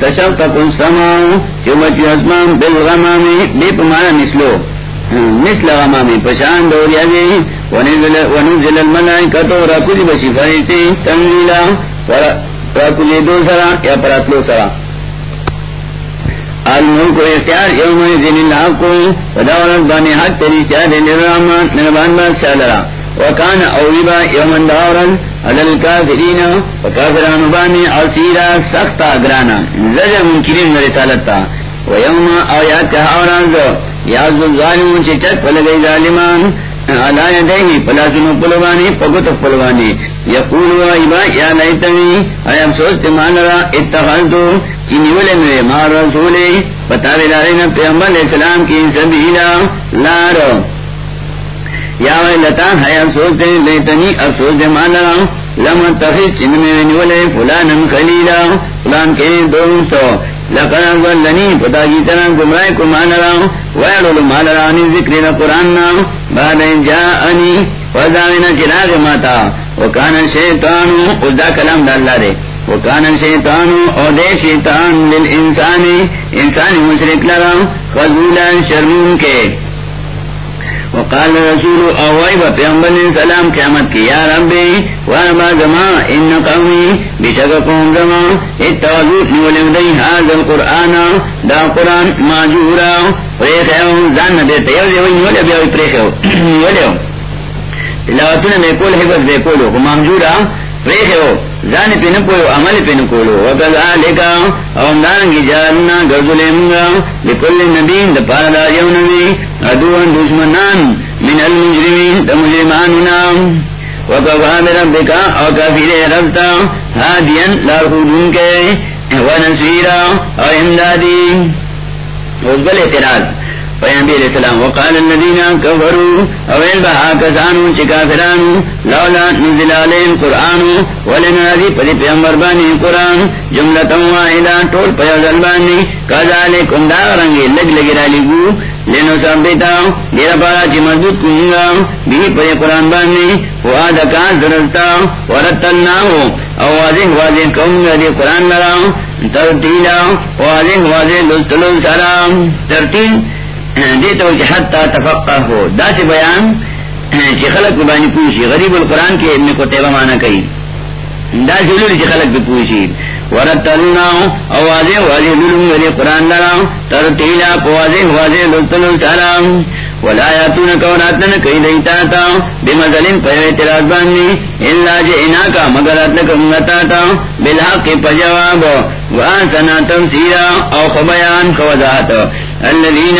تشقق السماء چوبچ اسمان بالغمام، بے پمانا نسلو مثل غمام، پشان دوریا دے ونزل الملائکتو راکولی بشی فرشتے، تنزیلا. راکولی دو سرا یا پراتلو سرا. الملک و اختیار یوم ذن اللہ کو ودولت بانی حق تری اختیار دے لرحمان نربان بادشاہ لرا. وکان اولیبا یوم دورن عدل کافرین وکافران بانی عصیرا سختا گرانا زجر منکرین رسالتا. ویوم آیات کہاوران زو یازو ظالمون چی چک پلگئی ظالمان. علا یدیہی پلاسنو پلوانی پکت پلوانی. یقولو آئیبا یا لیتنی، آیا افسوس تمان را اتخلتو کی نیولے میں مار رسولے پتاوی لارین پیغمبر علیہ السلام کی سبیلا. لارو. یا ویلتا ہے افسوس لیتنی افسوس تمان را لما تخیص چند میں نیولے فلانا خلیلا، فلان کے دوستو لقد ظلني پتا کی طرح گمراہ کو مان رہا ہوں ویلو مال رانی ذکر قرآن بعد جاءنی وزاوینا چراغ ماتا، وکان شیطان ادا کلام ڈاللہ دے، وکان شیطان او دے شیطان للانسانی انسانی مشرک لگا خضولا شرمون کے۔ وقال رسول اوائي وپیغمبر سلام قیامت کی، یا ربی واربا زما، ان قومی بشککم زما اتوازوت نولم دی حاضر القرآن، دا قرآن ماجورا پریخیو زان دیتا، یو دیوئی نولی بیوی پریخیو نولیو تلاوتون میں کول، حفظ بے کولو ماجورا پریخیو زان پی نپویو عمل پی نکولو. وکذالکا اوندانگی جارنا گردلمگا لکل نبین، دا پاردا یو نبی. ادوان دشمنان، من المجرمین، دا وکفا بربکا او کفیر ربتا. لارخودون کے او امدادی. اعتراض. پیغمبر علیہ السلام، وقال الذين كفروا اويل بها كسانو چکافرانو لولا نزل عليهم قرآن ولنادي پدی پیغمبر بانی قرآن، جملتا واحدا، طول پیغمبر بانی، کذالکم دا رنگی لگ لگی را لگو لینو ثابتا دیر پارا چی مضبوط کنگا بھی پدی قرآن بانی وعدکا درستا ورتلناہو، او واضح واضح کونگا دی قرآن لرا، ترتیلا، واضح واضح لستلو سلام ترتیل دیتا ہو حتی تفقہ ہو دا سے بیان چی خلق بانی پوشی غریب القرآن کے ابن کو تیبہ مانا کئی دا سے لولی چی خلق بھی پوشی ورتلنا او واضح واضح لولم غریب قرآن لرا. ترتیلا کو واضح واضح لستلو سلام ولا یاتون کوراتن کئی دیتا تا بمثلن پر اعتراض بانی الا جئنا کا، مگر اتلکم تا بالحق پجواب وآسنا تفسیرا او خبیان خوضات الذين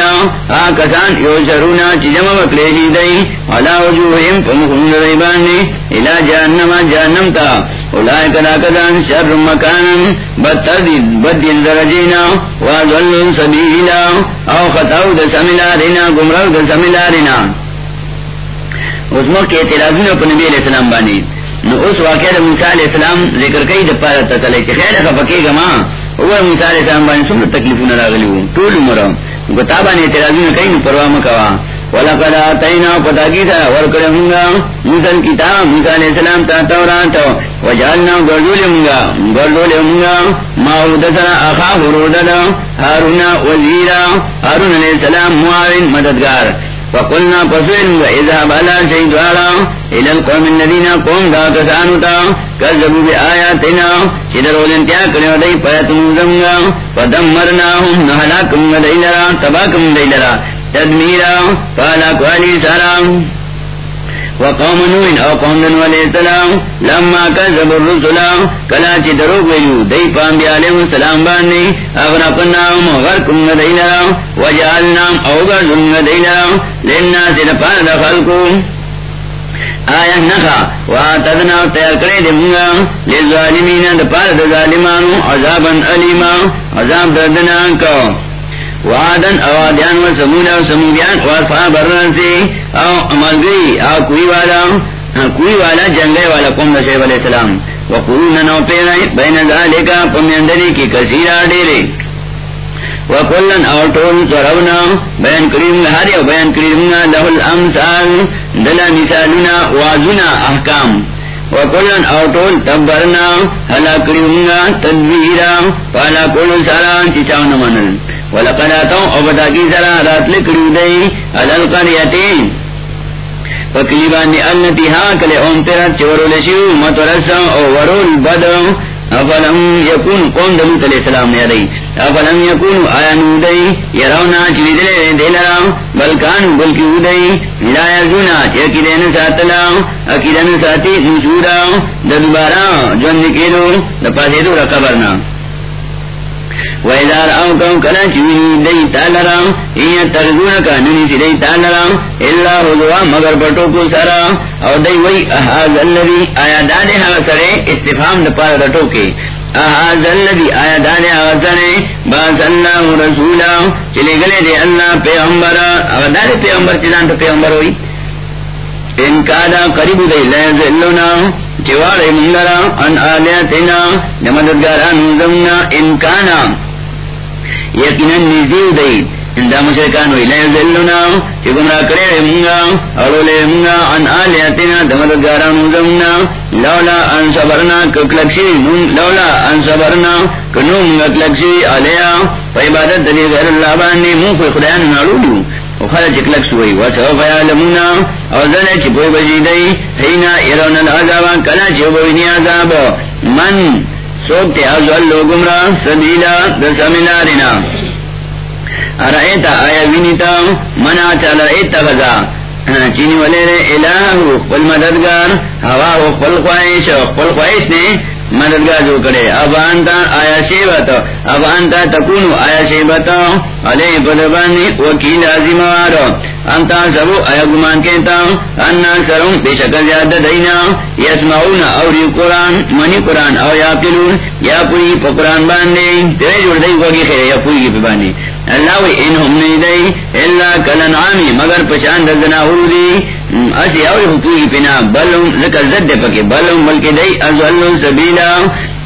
آكسان يوشرونا چجمع وکلیشی دی علا وجوہم فمخون ریبانی الى جہنم جہنم تا اولائک لاکسان شر مکانا بدتر بدل درجینا وازل سبیلا او خطاو دا سملارنا گمراو دا سملارنا اس موقع اعتراضون اپنے نبی علیہ السلام بانی۔ نو اس واقعہ دا موسیٰ علیہ السلام ذکر کئی دا پارا تتلے چی خیر خفکے گا ماں۔ وہ موسیٰ علیہ السلام بانی سمت تکلیفون راغلی ہوں۔ طول عمرہ۔ گتابا نے اعتراضی کئی کہیں، پرواہ مکوا وَلَقَدْ آتَيْنَا پتاکیتا ورکرمگا موسیٰ کتاب، موسیٰ علیہ السلام تا تورانتا وجعلنا گردولمگا گردولمگا ماہودسنا اخا حرودنا حارونا وزیرا۔ حارون علیہ السلام معاون مددگار۔ فقلنا پسوئن بلا بالا شیدوارا إلى القوم الذين قوم دا کسانوتا کذبوا بآیاتنا چدرو لنتیا کرو دي پیتن زمغا فدمرناهم نحلاکم دیلرا. تباكم دیلرا. تدمیرا. فالاکو علی سلام وقوم نوین او قوم دنو علیہ السلام لما کذب الرسول کلا چی دروگ ویلو، دی پام بی علیہ السلام باننی اغرقناهم غرکم دینا وجعلنام او گردن دینا لنا سنپان دخلکو آیا نخا، واتدنا تیار کرے دی منگا، للظالمین دپار دا ظالمانو عذابا علیما عذاب دردنانکو وعدن اوادیان و سمولا و سمودیان و اصحاب الرنسی او ملگئی او کوئی والا کوئی والا جنگے والا قوم شعیب علیہ السلام. وقلون نو پیرائی بین ذالکا پمیندری کی کسیرہ ڈیرے وکلن او ٹول سرونا بیان کریم لہاری او بیان کریم لہ الامثال دلا مثالنا وازنا احکام. وکلن اوٹول تبرنا هلا کړیږي تدبیرا پالا کول سارا چې چاونه منل ولقد اتو او کی سرا رات لکړو دی علال قريتين فکلی باندې النتی ہاں کلے اون تر چورو لشیو مطرسا او ورول بدو افلم یکون قوم دلوت علیہ السلام نے دی. افلم یکون آیا نودئی یرونا چوی دلے دلرا بلکان بلکی ودئی لا یزونا چیکی دین ساتلا اکی دین ساتی نشورا ددبارا جون نکیلو دپاسیدو رقبرنا ویدار او کم کلا چوی دی تالرا این ترزون کا ننی سی دی تالرا اللہ حضوا مگر پٹو کو سرا او دی وی احاز اللذی آیا دادے حق سرے استفام دپار رٹو کے احاز اللذی آیا دادے حق سرے باس اللہ رسولا چلے گلے دے اللہ پیغمبر او دادے پیغمبر چلان تو پیغمبر ہوئی۔ ان کادا قریب دی لیزلونا جوار منگرا، ان آلیتنا نمددگاران زمنا، ان کانا. یقینا نزیو دی دا مشرکان وی لیے ذلنا چی گمراہ کرے منگا اولو لے منگا، ان آلیتنا دمدگاران زمنا. لولا ان صبرنا ککلکشی لولا ان صبرنا، کنو منگا کلکشی آلیا. فا عبادت دلی غیر اللہ بانی مو کوئی خدایان نالو وخرج کلک سوئی. او بجی دی حینا العذاب. کلا عذاب. من سوکتے ازول لو گمرا. سبیلا ارائیتا آیا وینیتا. منا چل ایتا چینی والے الہ قل مددگار. ہوا قل خواہش. قل خواہش نے مددگار جو کرے۔ اب انتا آیا شیبت اب انتا تکونو آیا شیبت علی پدبانی وکیل عظیم عظیموار انتا سبو آیا گمان کہتا۔ انا سرم بے شکل زیادہ دینا۔ یسمعون اوری قرآن، منی قرآن او یا پلون یا پوری پا قرآن باندے۔ تیرے جوڑ دی وگی خیر، یا پوری کی پی باندے۔ اللہ وی انہم نہیں دی اللہ کلن عامی مگر پشان دزنا ہو دی۔ اسی اوری حقوقی پنا بلن ذکر زد پکے بلن بلکہ دئی ازولو سبیلا،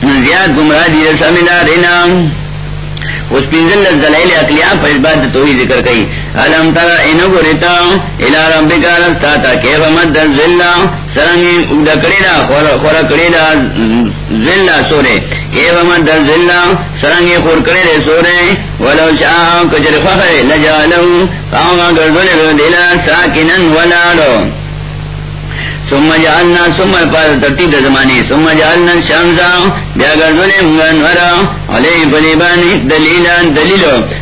زیاد گمراہ دیر رسامنا رینام اس پنزل دلائل اقلیا پر اس بات تو ہی ذکر کئی۔ علم ترا انو کو رتا الى ربک رستا تا کیف مد ذلہ سرنگی اگدا کریدا خورا کریدا ذلہ سورے۔ کیف مد ذلہ سرنگی خور کریدے سورے۔ ولو شاہ کجر فخر لجالو فاوما گردن دیلا ساکنن ولالو ثم جعلنا، ثم پر ترتیب زمانی ثم جعلنا الشمس بیا گردولے منگنورا علی بلیبانی دلیلان دلیلو۔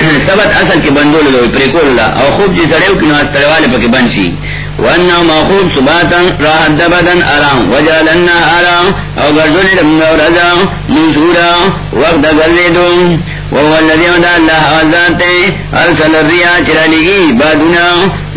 سبت اصل کی بندول لو پریکول اللہ او خوب جی سڑیو کی نواز تروالے پکی بنشی والنوم خوب سباتا راحت بدن آرام. وجعلنا آرام. او گردولی لمگا ورزا نسورا وقت گردو وهو الذي ودع الله وذاته ارسل الرياح چرالگی بادنا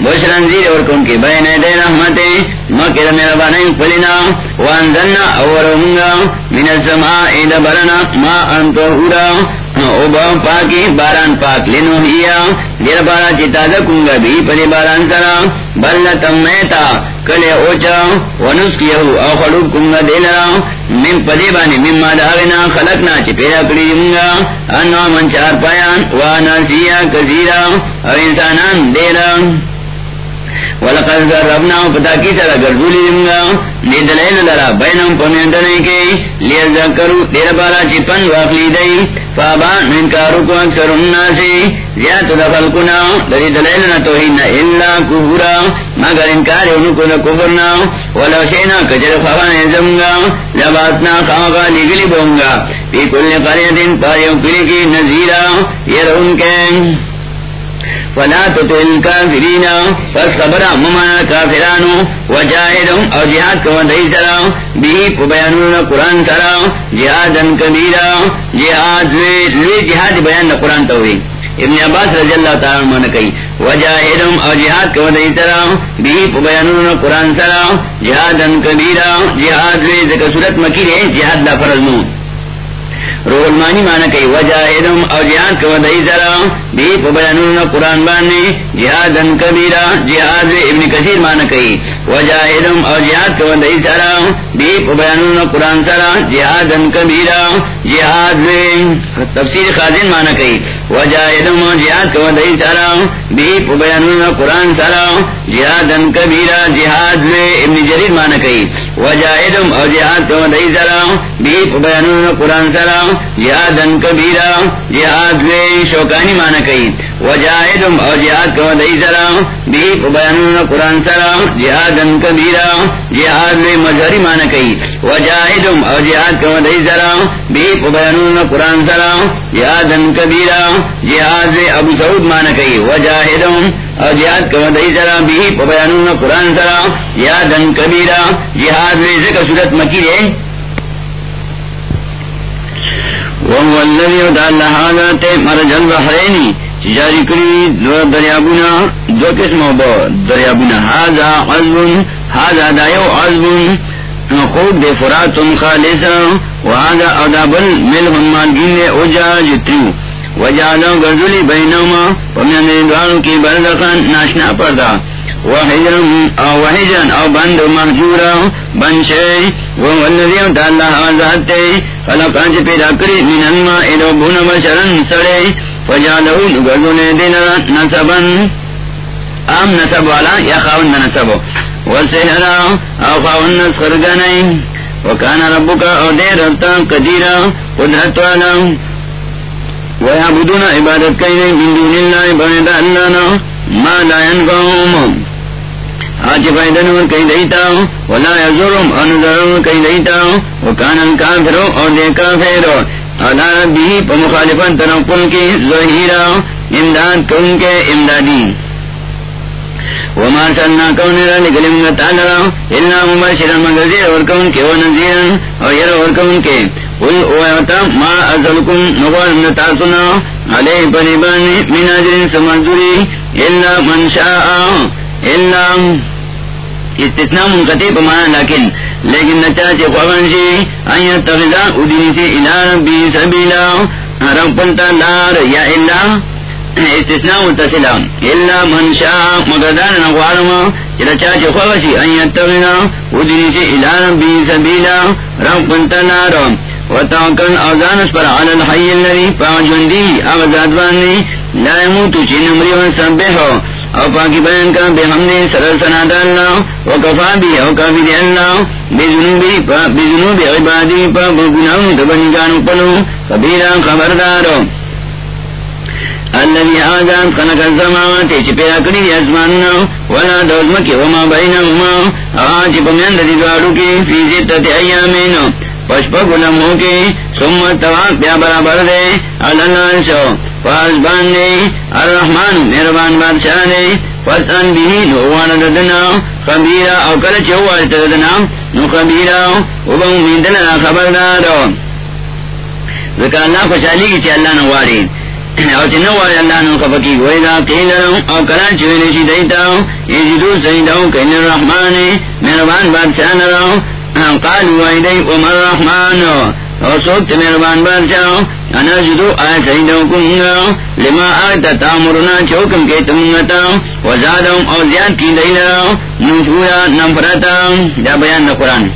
بشرن زیر ورکن کی بین دے رحمتے. مکر میرا بانای پلنا وانزلنا اورمگا من السماء اید برنا ما انتو ہورا. او پاکی، باران پاک لنو ہیا، دیر بارا چتا دکونگا بھی پلی باران سرا بلتم میتا کلے اوچا ونسکیہو او خلوب کنگا دیلرا من پلی بانی من ما داغنا خلقنا چی پیدا کری منگا انو من چار پایان، وانا سیا کثیرا او انسانان دیرا۔ ولقد ضربنا پتا کی طرح گردولی دنگا لیدلین لرا بینم پمیندنے کے. بارا واقلی دی. منکارو کو اکثر دخل کنا دری دلیلنا اللہ کفورا. مگر انکار انکو دا کفرنا. ولو شینا کچر خوان لباتنا خواقا لگلی بونگا پی کل کلی کی نزیرا کے. فلا تطل کافرین فصبر ممانا کافرانو وجاہدهم او جہاد کو دئی سرا بھی بیانون قرآن سرا جہادن کبیرا. جہاد لوی جہاد بیان قرآن توی ابن عباس رضی اللہ تعالی عنہ نے کہی وجاہدهم او جہاد کو دئی سرا بھی بیانون قرآن سرا جہادن کبیرا. جہاد لوی ذکر صورت مکی ہے جہاد لا فرض نو. روحمانی مانا کئی وجہ اور جہاد کو دئی ذرا۔ بھی بیان قرآن باننے جہاد ان کبیرا جہاد ابن کثیر مانا کئی۔ وجہ اور جہاد کو دئی ذرا۔ بھی بیان قرآن سرا جہاد ان کبیرا جہاد تفسیر خازن مانا کئی۔ وجہ اور جہاد کو دئی ذرا۔ بھی بیان قرآن سرا جہاد ان کبیرا جہاد ابن جریر مانا کئی۔ وجاہدم او جہاد کو دئی سرا بیپ بیانون قرآن سرا جہاد کبیرا جہاد شوکانی مانا کئی وجاہد اور جہاد کو دئی سرا، بھی بیان قرآن سرا جہاد کبیرا، جہاد میں مظہری مانا کئی۔ وجاہد اور جہاد کو دئی سرا، بھی بیان قرآن سرا جہاد کبیرا، جہاد میں ابو سعود مانا کئی۔ وجاہد اور جہاد کو دئی سرا، بھی بیان قرآن سرا جہاد کبیرا، جہاد میں ذکر صورت مکی ہے۔ وهو الذي يدعى هذا مرج البحرين۔ جاری کری دو دریابونا، دو قسم با دریابونا۔ هذا عزب هذا دایو عزب خوب دے فراتم خالصا۔ وهذا ادابل ملهم مالگین دے اجاج تریو وجعلو گرزولی بینوما ومن دوارو کی بردخان ناشنا پردا۔ وحجرن او وحجرن او بند محجورا بند شئی وهو الذي يدعى الله خلقان پیدا کری، من انما ایلو بون بشرن سڑے۔ فجالہو نگردونے دینا ام نصب والا یا خاون نصب وسحرا او خاون نسخرگنئی وکانا ربکا او دے ربتا قدیرا قدرت والا ویعبدون عبادت کئی من دون اللہ بعد اللہ ما لا ينفعهم. آج فائدہ نور کئی دیتا. ولا کئی دیتا. اور دے کافرو علا بھی پا مخالفان تنقل کی ظہیرہ امداد کن کے امدادی۔ وما سننا کون را لکلم تعالی الا مباشرا مگزیر ورکون کے ونزیرا اور یر ورکون کے۔ قل اویتا ما ازلکم نغوار نتاسنا علی پنبانی من اجر سمزوری، الا من شاء، الا۔ استثناء منقطع پمانا لیکن لیکن نچا چے خوان شی آیا تغذا سے الہ ربی سبیلا رب لار یا الا استثناء متصلا الا من شاء مگردان چلا تغذا سے الہ ربی سبیلا رب پلتا لار، وتوکل اوزانس پر علی الحی الذی فاجندی لا يموت چنمری و سبحو او پاکی بیان کا بے ہم نے سرل سنا ڈالنا، وہ کفا بھی او کافی دے اللہ۔ بے جنوبی بے جنوبی عبادی پا بگناہوں دبنی جانو پلو کبیرہ خبردارو الذي آزاد خلق السماوات چی پیدا کری دی اسماننا ولا دوزمکی وما بینهما آج پمیند دی دوارو کی فی زیتت ایامینو پشپا گلمو کی سمت تواق بیا برابر دے۔ اللہ شو فاز باندے، الرحمن مہربان بادشاہ دے فسن بھی نوان ددنا خبیرا او کل چوال نو خبیرا او با ذکر اللہ خوشحالی کی چی اللہ نواری او چی نواری اللہ نو خبکی ویدا او چویلی چی دیتا جی کین الرحمن مہربان بادشاہ نرو قالوا امر اور سوکت مہربان بادشاہ انا جدو آئے سیدو کنگا لما آتا تامرنا چوکم کے تمگتا وزادم اور زیاد کی دیلرا نفورا نفرتا دا بیان دا قرآن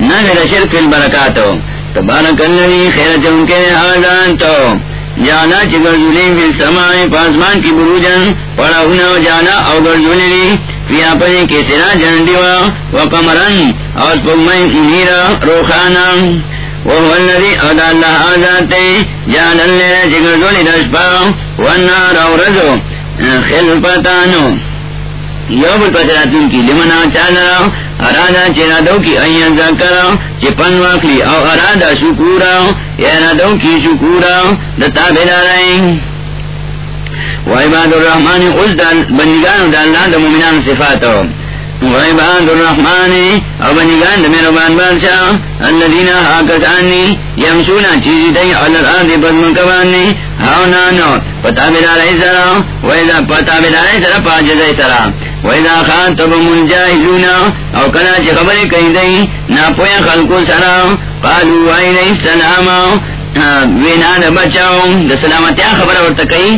نگر شرک البرکاتو تبارک خیر چونکے آزان تو جانا چگر جلی فی پاسمان کی بروجن پڑا ہونا جانا او گر جلی فی آپنی کے سرا جن دیوا وقمرن اور پگمئی منیرا روخانا وهو الذي أدى الله آذاته جعل الليل شكر دولي دشبا والنار أورزو خلفتانو۔ یو بل پسراتون کی لمنا چالا، ارادا چرا دو کی این ذکر چپن واقلی او ارادا شکورا یا کی شکورا، دتا بیدارائیں وعباد الرحمن قلت بندگانو دا اللہ دا مومنان صفاتو. وعباد الرحمن او بندگان دا میربان بادشاہ الذین حاکتانی یمسونا چیزی دی علی الارض بدمکبانی هاونانو پتا بیدارائی سرا ویدہ پتا بیدارائی سرا پاجزائی سرا. وَإِذَا خَاطَبَهُمُ الْجَاهِلُونَ او کلا چی خبری کئی دی، نا پویا خلقو سرا. قالوا علیہ السلام وینا دا بچاو دا سلامتیا خبر ورطا کئی.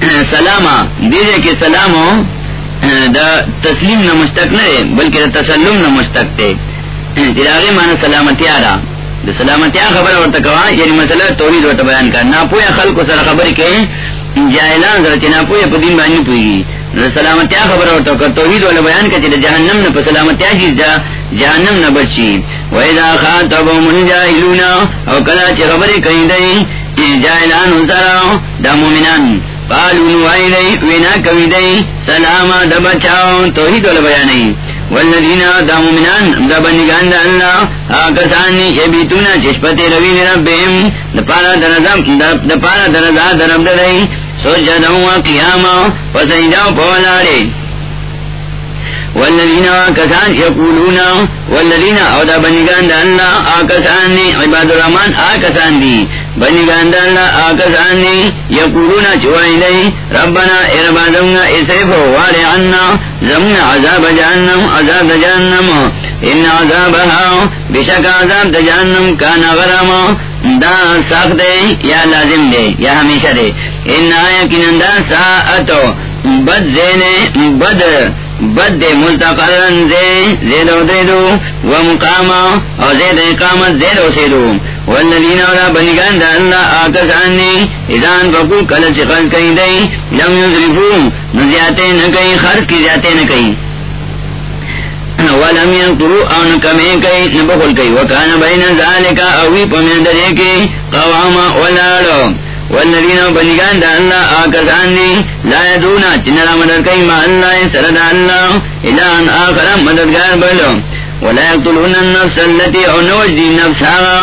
سلام سلاما. دیدے کی سلامو دا تسلیم نہ مستق نہ بلکہ دا تسلم نہ مستق تے جلاغی مانا سلامتیا را دا سلامتیا خبر ورطا کوا یعنی مسئلہ توحید ورطا بیان کر. نا پویا خلقو سرا خبری کئی جاہلان ذرا چنا پویا پا بانی پوئی سلامتیا خبر ہوتا کر توحید والا بیان کا چلے جہنم نہ سلامتیا چیز جا جہنم نہ بچی. ویدا خاطبهم الجاهلون، او کلا چ خبر کہیں دئی جاہلان سرا دا مومنان. قالوا نوائلی وینا دئی سلام د بچاو توحید والا بیان نہیں والذین دا مومنان دا بندگان دا اللہ۔ آکسانی یبیتونا چشپتی روی دا پارا دا پارا درزا درب قیاما پولارے والذین آکسان یقولون والذین او دا دا اللہ۔ عباد الرحمن آکسان دی۔ بنگان دا اللہ آکسان دی یقولون چوائی دی ربنا اربادنگا اسرفو واری عنا زمن عذاب جہنم عذاب جہنم، ان عذابها بشک عذاب جہنم کانا غرما دا سخت دے، یا لازم دے، یا ہمیشہ دے۔ ان آیا کنندہ ساعتو، بد زینے بد بد دے ملتقرن دے زیدو دیدو و مقاما او زید اقامت زیدو سیدو. والذین اولا بنگان دا اللہ آکسانی ازان فکو کلچ خرد کئی دے لم یزرفو نزیاتے نکئی خرد کی زیاتے نکئی ولم ينقروا او نکمی کئی نبخل کئی. وکان بین ذالکا اوی پمین درے قواما ولالو والذین بنگان دا اللہ آکسان دی لا یدونا چنرا مدد کئی ما اللہ، سرد اللہ الان آخر مددگار بلو۔ ولا یقتلون النفس اللتی او نوجدی نفس آغا۔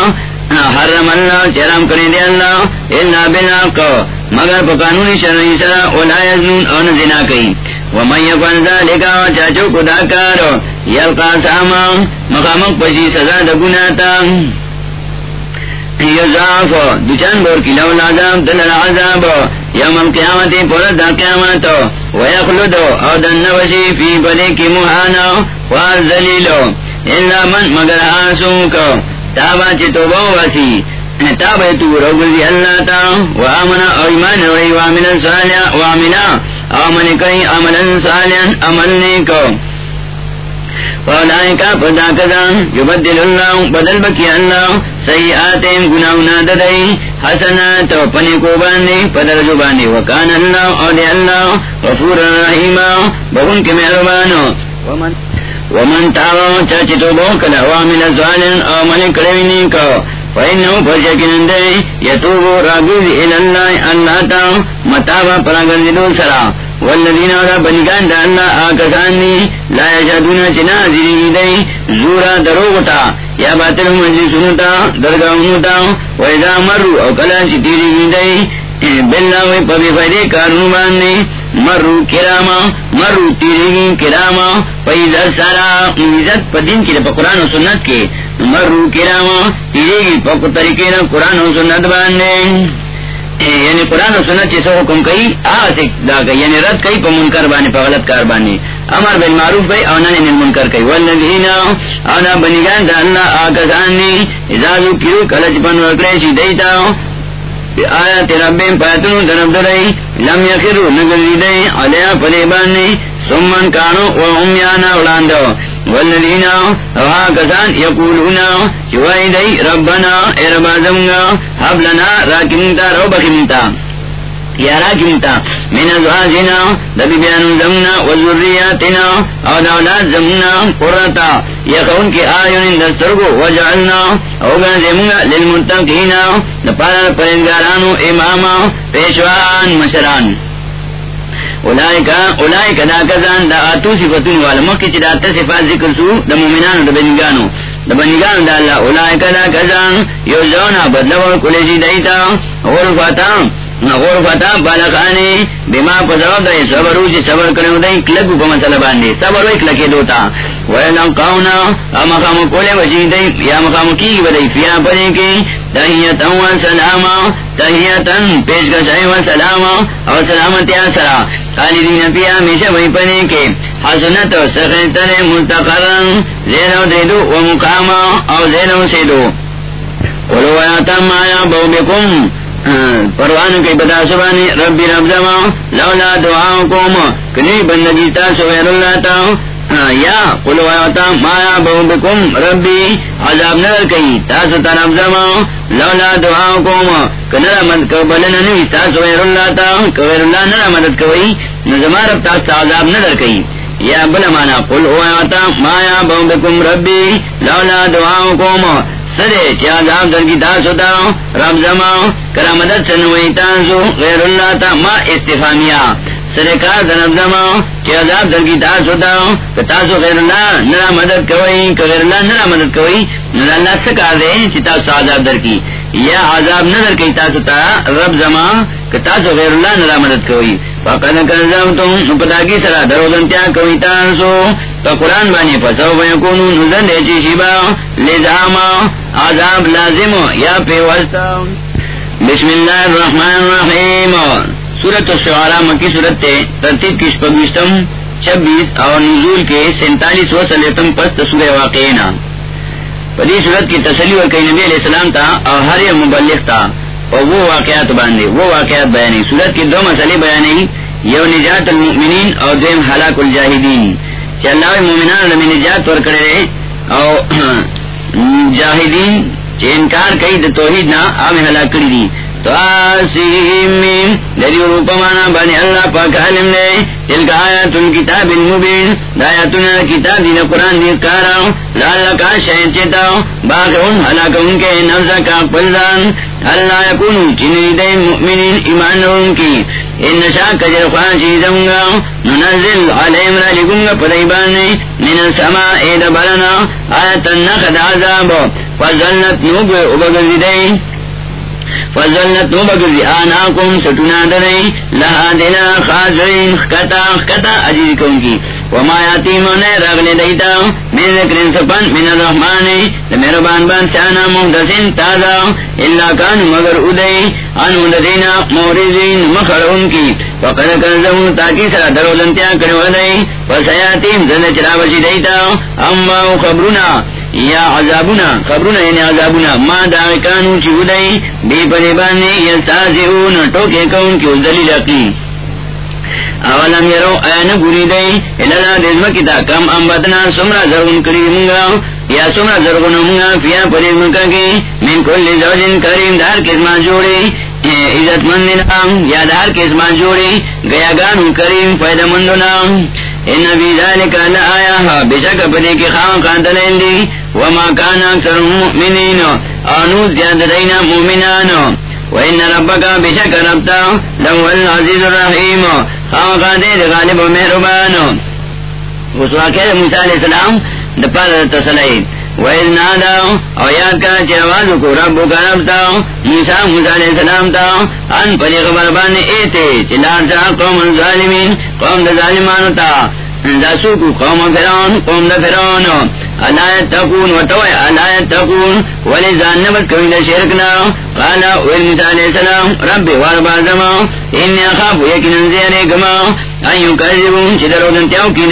حرم اللہ چرام کرنے دے اللہ، الا بلاق مگر پا قانونی شرعی سرا، ولا یزنون او نزنا کئی۔ ومن یفن ذالکا چاچو کداکارو یلقا ساما، مقامک پشی سزا دا دچان بور کی لو لازم، دل العذاب یوم القیامت پر دا قیامت او دن فی بلی کی مہانا وازلیلو الا من مگر آسو کو تابا چی توبو وسی تابا تو اللہ تا. وآمنا او ایمان وی وامنا صالحا وامنا آمن کئی عملا صالحا عمل نیکو. کا پدا یبدل اللہ بدل بکی اللہ سیئات گناونا ددئی حسنات پنی کو باندی پدر جو باندی وکان اللہ اور اللہ غفور رحیما بہن کے مہربانو ومن ومن تاو چاچی تو بوکل وامل زوالن او من کروینی کو فإنه فشكن دے الاللہ اللہ تا متابا پراگردلو سرا والذین اولا بنگان دا اللہ آکسان دی، لا یجادونا چنا زیری دی زورا دروغتا یا باطل مجلسونو تا، درگاہونو تا ویدا مرو او کلا چی تیری دی بلاوی پبی فیدے کارنو باندے مرو کراما مرو تیری کراما فیضا سارا عزت پا دین کی پا قرآن و سنت کے مرو کراما تیری پا طریقے قرآن و سنت باندے۔ یعنی قرآن و سنت چیسو حکم کئی آسک دا کئی یعنی رد کئی پا منکر بانی، پا غلط کار بانی۔ امر بالمعروف بھئی اونا نے منکر کئی۔ والذین اونا بنیگان دا اللہ آکسانی ازازو کیو کلچ پن ورکریشی دیتا آیا تیرا بین پایتنو درب درائی لم یخرو نگل دی علیا پلیبانی، سمن کانو و امیانا اولاندو والذین وہا کسان یقولونا چوائی دی ربنا اربازمگا حب لنا راکمتا، رو بخمتا یا راکمتا، من ازواجنا، دبی بیانو زمنا و ذریاتنا او دولاد زمنا قرطا یخون کی آیون دسترگو وجعلنا اوگا زمنا للمتقینا دپارا پرنگارانو اماما، پیشوان، مشران. دا کزان دا آتو صفتون والا. مکی چی دا تا صفات ذکر سو دا مومنانو، دا بنگانو دا بنگانو دا اللہ. اولائکا دا کزان یو زونا بدلو کلیشی دیتا، غرفاتا. غرفتا بالخانی بما پسرب دا صبرو چی صبر کرنو دا کلگو پا مسئلہ باندی صبر وی کلکی دوتا۔ ویلن قونا مقام کولے وچی دا یا مقام کی بدائی فیا پدے کی تحیتا و سلاما تحیتا پیش کا شای و سلاما، او سلامتی آسرا۔ خالدین پی ہمیشہ وہی پنے کے۔ حسنت و سخیتر مستقرن زیرو دیدو و مقام او زیرو سیدو قلو آیاتا مایا بو بکم پروان کی بدا سبانی، ربی رب زمان لولا دعاو کوم کنی بندگی تا سویر اللہ تا یا قلو آیاتا مایا بو بکم، ربی، عذاب نر کئی، تاسو طرف زمان لولا دعاو کوم کنر مد کو بلن نوی، تاسو ویر اللہ تا کویر اللہ نر مدد کوئی نظمار اب تاسو عذاب نر کئی۔ یا بل مانا قل او آیاتا مایا بو بکم، ربی، لولا دعاو کوم سرے چیا دام در کی تاسو تا رب زمان کرا مدد سنوئی تاسو غیر اللہ تا ما استفامیہ۔ سرکار رب زمان چی دام در کی تاسو تا تاسو غیر اللہ نرا مدد کوئی، کہ غیر اللہ نرا مدد کوئی، نرا اللہ سکار دے، چی تاسو عذاب در کی۔ یا عذاب نظر کی تاسو تا، رب زمان کہ تاسو غیر اللہ نرا مدد کوئی فقد کرزم تم پتاکی سرا درو دنتیا کوئی تاسو. تو قرآن بانی پسو بیکونو نزن دے چی شیبا لزاما، عذاب لازم یا پیوستا بسم اللہ الرحمن الرحیم. سورت الشعراء مکی سورت تے، ترتیب کی شپگوشتم، چھبیس اور نزول کے سینتالیس و سلیتم پس سورہ واقعینا. پلی صورت کی تسلی اور کئی نبی علیہ السلام تھا اور ہر مبلغ تھا اور وہ واقعات باندھے وہ واقعات بیان صورت کی دو مسئلے بیان یو نجات المؤمنین اور دیم ہلاک الجاہدین کہ اللہ مومنان رمی نجات اور کرے اور جاہدین انکار کئی توحید نہ آم ہلاک کری دی روپمانا اللہ پاک تلک المبین کتاب دین قرآن کارا. شہن چیتا باقعون ان کے کا پلدان. اللہ یکونو چنی دے مؤمنین ایمان ان کی. ان نشا کجر خوان چیزوں گا ننزل علیم را لگوں گا پریبانی من السماء اید آیتا نخد عذاب نوب دے فضلت بگزی آناکم ستنا درئی لہا دینا خاضرین. خکتا خکتا عجیز کون کی وما یاتیمون رغل دیتا. من ذکرین سپن، من الرحمن. لمربان بان بان سانا محدثین تازا. اللہ کان مگر ادئی انو دینا مورزین مخرون کی وقد کرزمو تاکی سرا درو لنتیا کرو ادئی فسیاتیم زند چرابشی دیتا. اما خبرنا یا عذابنا خبرنا یعنی عذابنا. ما داکانو چی ادئی بی پریبانی یستازیون، ٹوکے کون کی ازدلی لقی اولم یرو این گوری دئی الالہ دزم کتا کم امبتنا سمرا زرغن کریم گا یا سمرا زرغن منگا، فیا پریز مکا کی من کل زوجن کریم دار کسما جوڑی عزت مندنا یا دار کسما جوڑی گیا گانو کریم فیدہ فیدا مندنا ان بی ذالک لآیا بشک پدی کی خواہ قاتلین دی وما کان اکثر مؤمنین، آنو زیاد دینا مؤمنانو وإن ربك بشك ربتا لهو العزيز الرحيم خاقا دید غالب مہربان اس واقعہ موسیٰ علیہ السلام، دپار وإذ نادا او یاد کا کو ربو کا ربتا موسیٰ موسیٰ علیہ السلام تا ان پلی خبر بانے ایتے چلار سا قوم الظالمین، قوم دا ظالمانو تا قوم فرعون، قوم دا فرعون ولی زان نبت کوئی دا شرکنا قالا موسیٰ علیہ السلام، رب واربا زما، انی اخاف ایو کذبون کی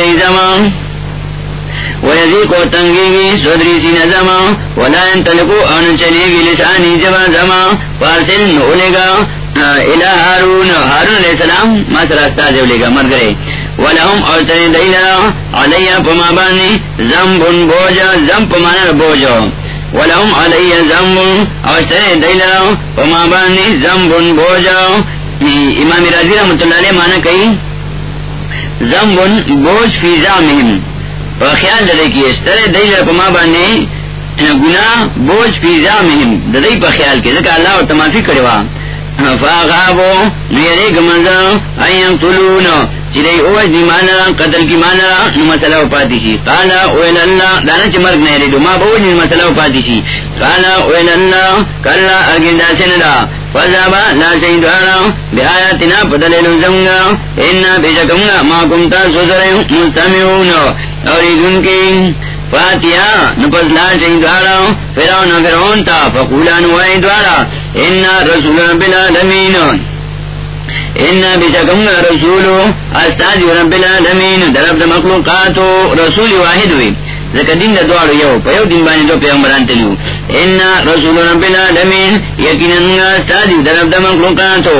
دی زما ویزیقو تنگیگی صدری سین زما ولا انتلقو ان چلیگی لسانی جبا زما فارسل نولگا الہ حارون حارون علیہ السلام ماسر استاذ لگا مر گئے ولهم اوتن دینا علی پما بانی زمبن بوجا زم پمانا بوجا ولهم علی زمبن اوتن دینا پما بانی زمبن بوجا امام رضی رحمت اللہ علیہ مانا کئی زمبن بوج فی زامہم خیال دے کی اس طرح دینا پما بانی گناہ بوج فی زامہم ددئی پا خیال کے ذکر اللہ اور تمافی کروا فاغابو میرے گمزا این طلونو چرے دی مانا، قتل کی مانا، نو پاتی شی۔ قالا اویل اللہ دانا چی مرگ نیرے دو۔ ما پاتی شی۔ قالا اویل اللہ کلا فضابا، لا بی آیاتنا زمگا۔ بیشکمگا ما کمتا اور ایدن کی فاتیا نپس لا سیدوانا فیرون فرعون تا فقولا نوائی دوارا انا رسول رب العالمین ان بشکم رسول استاد رب العالمین. درب مخلوقاتو رسول واحد ہوئی. زکا دین دا دوارو یو، پا یو دین بانی دو پیغمبران تلیو ان رسول رب العالمین یقینا استاد درب دا مخلوقاتو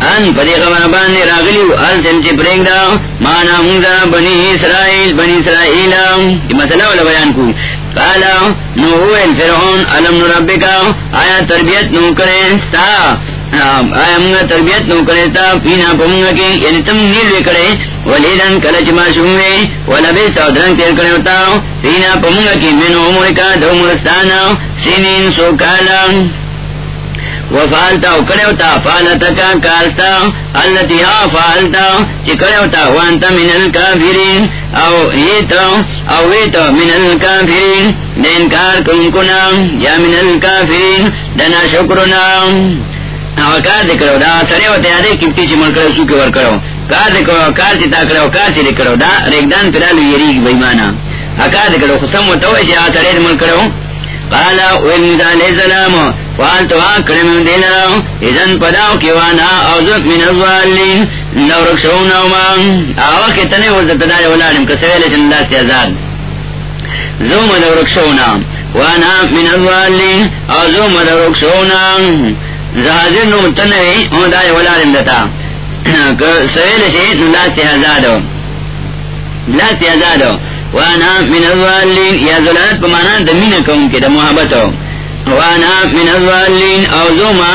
ان پدی خبر باندې راغلیو. ال سن چې پرېګ دا. معنا موږ بني اسرائيل بني اسرائيل کی مسله ولا بیان کو. قال نو هو فرعون الم ربک. آیا تربیت نو کرے ستا آیا موږ تربیت نو کرے تا؟ پینا پمږه کې یعنی تم نیل وکړې ولیدن کلچ ما شومې ولا به سودرن تیر کړو تا. پینا پمږه کې منو عمر کا دومرستانه سینین سو کالم وفالتا اکڑیوتا فالتا کا کالتا اللتی ها فالتا چکڑیوتا، وانتا من الكافرین او ایتا او ایتا من الكافرین دینکار کنکنا یا من الكافرین دنا شکرنا. او کار دکرو دا سرے و تیادے کپتی چی مل کرو سوکی ور کرو. کار دکرو کار چی تا کرو، کار چی دکرو دا ریکدان پرالو یریگ بیمانا اکار دکرو خسم و توی چی آسرے مل کرو قال ویل موسی علیہ السلام فالتو کرم دینا اذن پداو کیوانا اوزق من الظالین لو رکشونا وما. آوا کتنے ورزت دار ولادم کسویل چن اللہ سے ازاد زوم لو رکشونا وانا من الظالین او زوم لو رکشونا زہازر نو تنوی او دار ولادم دتا. کسویل چن اللہ سے ازادو اللہ ازادو وانا من الظالین، یا ظلالت پمانا دمین کون کے دا محبت ہو. وانا من الظالین، او زوما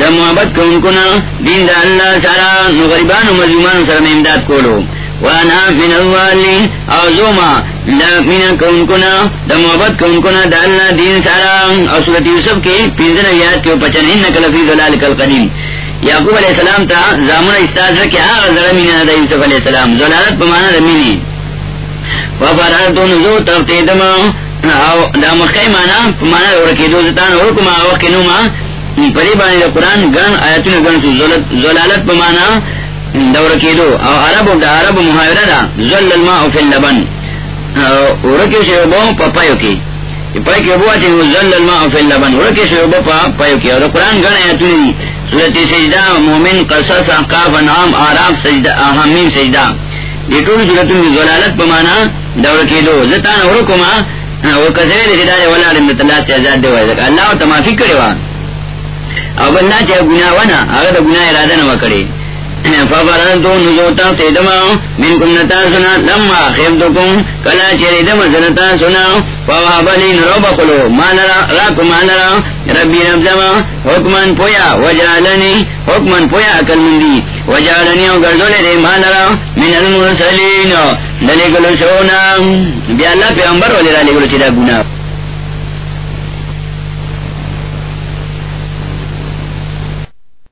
دا محبت کون کنا. دین دا اللہ سارا نغریبان و مظلومان سر میں امداد کولو. وانا من الظالین، او زوما دا من کون کنا. دا محبت کون کنا دا اللہ دین سارا او صورت یوسف کے پینزن یاد کے پچن انکا لفی ظلالک القدیم. یعقوب علیہ السلام تا زامن استاذ رکھے، آغا ظلمین دا یوسف علیہ السلام. ظلالت پمانا دمینی وفرارتو نزو دا مخی مانا مانا ورکی وقی نوما پری بانی دا قرآن گن آیتون گن سو زلالت مانا. دا ورکی دو. او عرب دا عرب محاورہ دا. زل الماء فی اللبن. ورکی شیوبو پا پایو کی. پای کی ابو اتی زل الماء فی اللبن. ورکی شیوبو پا پایو کی. اور قرآن گن آیتون سورت سجدہ، مومن قصص اقاف انعام، آراف، سجدہ احمیم سجدہ. یہ ٹول سورتوں کی ضلالت دور کی دو زتان اور کما کزے دے ہدایت ولا رحمت اللہ تے آزاد دے وے اللہ اور تمافی کرے وا او بندا چاہے گناہ ونا اگر گناہ ارادہ نہ کرے فبرنتو نزوتا سیدما من کم نتا سنا لما خیبتکم کلا چیری دم سنتا سنا فوابلی نرو بخلو مانرا راکو مانرا ربی نبزما حکمن پویا وجالنی حکمن پویا اکل مندی. وجالنی و گردولی مانرا من المرسلین. گلو شونا بیا اللہ پیغمبر را گناہ.